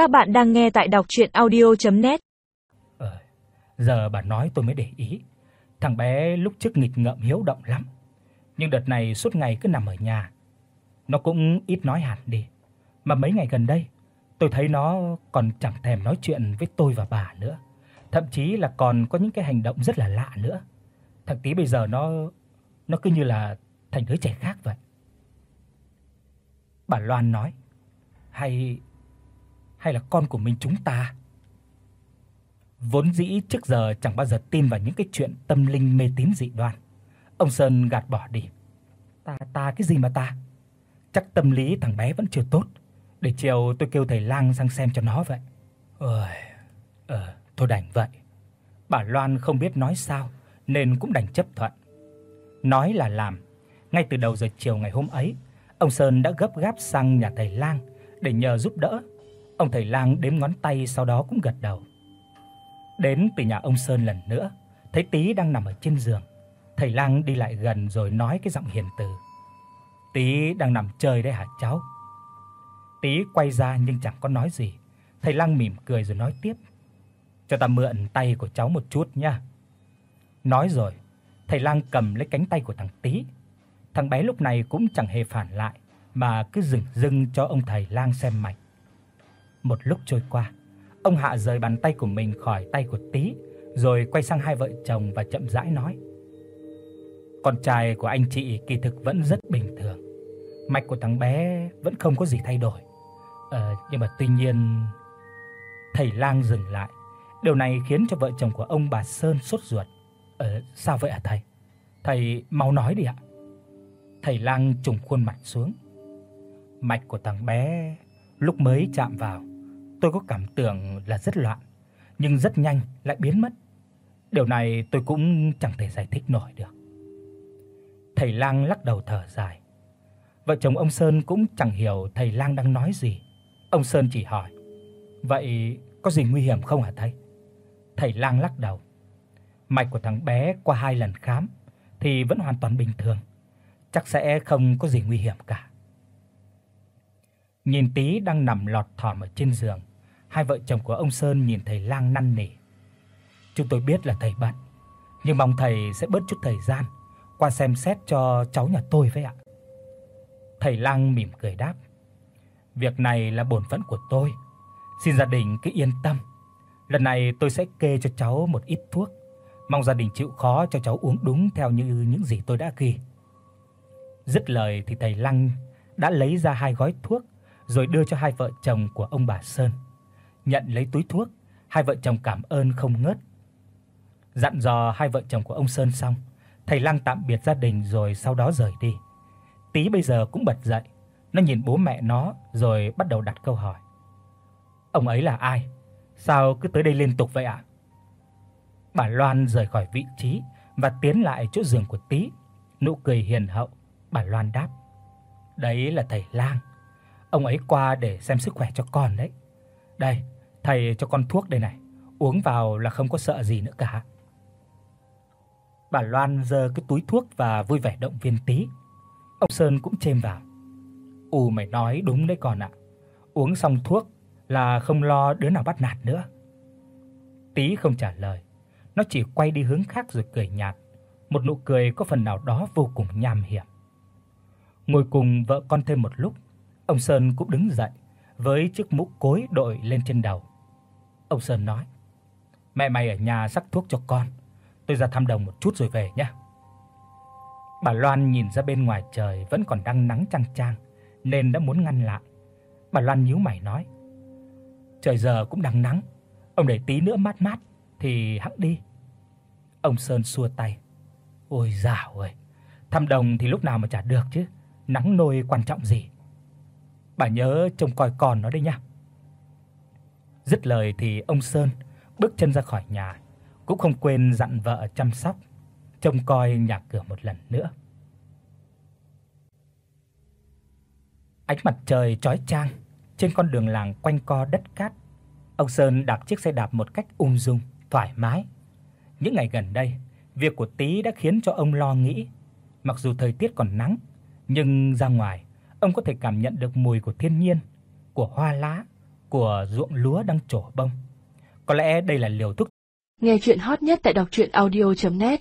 Các bạn đang nghe tại đọc audio net Ờ, giờ bà nói tôi mới để ý. Thằng bé lúc trước nghịch ngợm hiếu động lắm, nhưng đợt này suốt ngày cứ nằm ở nhà. Nó cũng ít nói hẳn đi, mà mấy ngày gần đây tôi thấy nó còn chẳng thèm nói chuyện với tôi và bà nữa. Thậm chí là còn có những cái hành động rất là lạ nữa. Thằng tí bây giờ nó nó cứ như là thành đứa trẻ khác vậy. Bà Loan nói: "Hay hay là con của mình chúng ta?" Vốn dĩ trước giờ chẳng bao giờ tin vào những cái chuyện tâm linh mê tín dị đoan. Ông Sơn gạt bỏ đi. Ta ta cái gì mà ta? Chắc tâm lý thằng bé vẫn chưa tốt, để chiều tôi kêu thầy Lang sang xem cho nó vậy. Ôi, ờ thôi đành vậy. Bà Loan không biết nói sao nên cũng đành chấp thuận. Nói là làm, ngay từ đầu giờ chiều ngày hôm ấy, ông Sơn đã gấp gáp sang nhà thầy Lang để nhờ giúp đỡ. Ông thầy Lang đếm ngón tay sau đó cũng gật đầu. Đến từ nhà ông Sơn lần nữa, thấy Tí đang nằm ở trên giường. Thầy Lang đi lại gần rồi nói cái giọng hiền từ. Tí đang nằm chơi đấy hả cháu? Tí quay ra nhưng chẳng có nói gì. Thầy Lang mỉm cười rồi nói tiếp. Cho ta mượn tay của cháu một chút nha. Nói rồi, thầy Lang cầm lấy cánh tay của thằng Tí. Thằng bé lúc này cũng chẳng hề phản lại mà cứ dừng dưng cho ông thầy Lang xem mạch. Một lúc trôi qua, ông hạ rời bàn tay của mình khỏi tay của Tí, rồi quay sang hai vợ chồng và chậm rãi nói: "Con trai của anh chị kỳ thực vẫn rất bình thường. Mạch của thằng bé vẫn không có gì thay đổi. Ờ nhưng mà tuy nhiên..." Thầy Lang dừng lại. Điều này khiến cho vợ chồng của ông bà Sơn sốt ruột. "Ờ sao vậy à thầy? Thầy mau nói đi ạ." Thầy Lang trùng khuôn mặt xuống. Mạch của thằng bé lúc mới chạm vào, tôi có cảm tưởng là rất loạn, nhưng rất nhanh lại biến mất. Điều này tôi cũng chẳng thể giải thích nổi được. Thầy Lang lắc đầu thở dài. Vợ chồng ông Sơn cũng chẳng hiểu thầy Lang đang nói gì. Ông Sơn chỉ hỏi: "Vậy có gì nguy hiểm không hả thầy?" Thầy Lang lắc đầu. Mạch của thằng bé qua hai lần khám thì vẫn hoàn toàn bình thường, chắc sẽ không có gì nguy hiểm cả. Nhìn Tí đang nằm lọt thỏm ở trên giường, hai vợ chồng của ông Sơn nhìn thầy Lang năn nỉ. "Chúng tôi biết là thầy bận, nhưng mong thầy sẽ bớt chút thời gian qua xem xét cho cháu nhà tôi với ạ." Thầy Lang mỉm cười đáp: "Việc này là bổn phận của tôi, xin gia đình cứ yên tâm. Lần này tôi sẽ kê cho cháu một ít thuốc, mong gia đình chịu khó cho cháu uống đúng theo như những gì tôi đã ghi." Dứt lời thì thầy Lăng đã lấy ra hai gói thuốc rồi đưa cho hai vợ chồng của ông bà Sơn. Nhận lấy túi thuốc, hai vợ chồng cảm ơn không ngớt. Dặn dò hai vợ chồng của ông Sơn xong, thầy Lăng tạm biệt gia đình rồi sau đó rời đi. Tí bây giờ cũng bật dậy, nó nhìn bố mẹ nó rồi bắt đầu đặt câu hỏi. Ông ấy là ai? Sao cứ tới đây liên tục vậy ạ? Bà Loan rời khỏi vị trí và tiến lại chỗ giường của Tí, nụ cười hiền hậu, bà Loan đáp: "Đấy là thầy Lang. Ông ấy qua để xem sức khỏe cho con đấy. Đây, thầy cho con thuốc đây này, uống vào là không có sợ gì nữa cả." Bà Loan giơ cái túi thuốc và vui vẻ động viên Tí. Ông Sơn cũng chêm vào. "U mày nói đúng đấy con ạ. Uống xong thuốc là không lo đứa nào bắt nạt nữa." Tí không trả lời, nó chỉ quay đi hướng khác rồi cười nhạt, một nụ cười có phần nào đó vô cùng nham hiểm. Ngồi cùng vợ con thêm một lúc, ông Sơn cũng đứng dậy với chiếc mũ cối đội lên trên đầu. Ông Sơn nói: "Mẹ mày ở nhà sắc thuốc cho con, tôi ra thăm đồng một chút rồi về nhé." Bà Loan nhìn ra bên ngoài trời vẫn còn đang nắng chang chang nên đã muốn ngăn lại. Bà Loan nhíu mày nói: "Trời giờ cũng đang nắng, ông để tí nữa mát mát thì hẵng đi." Ông Sơn xua tay: "Ôi dạo ơi, thăm đồng thì lúc nào mà chả được chứ, nắng nôi quan trọng gì. Bà nhớ trông coi con nó đấy nhá." Dứt lời thì ông Sơn bước chân ra khỏi nhà, cũng không quên dặn vợ chăm sóc, trông coi nhà cửa một lần nữa. Ánh mặt trời chói chang trên con đường làng quanh co đất cát. Ông Sơn đạp chiếc xe đạp một cách ung dung, thoải mái. Những ngày gần đây, việc của Tý đã khiến cho ông lo nghĩ. Mặc dù thời tiết còn nắng, nhưng ra ngoài, ông có thể cảm nhận được mùi của thiên nhiên, của hoa lá, của ruộng lúa đang trổ bông. Có lẽ đây là liều thuốc. Nghe truyện hot nhất tại doctruyenaudio.net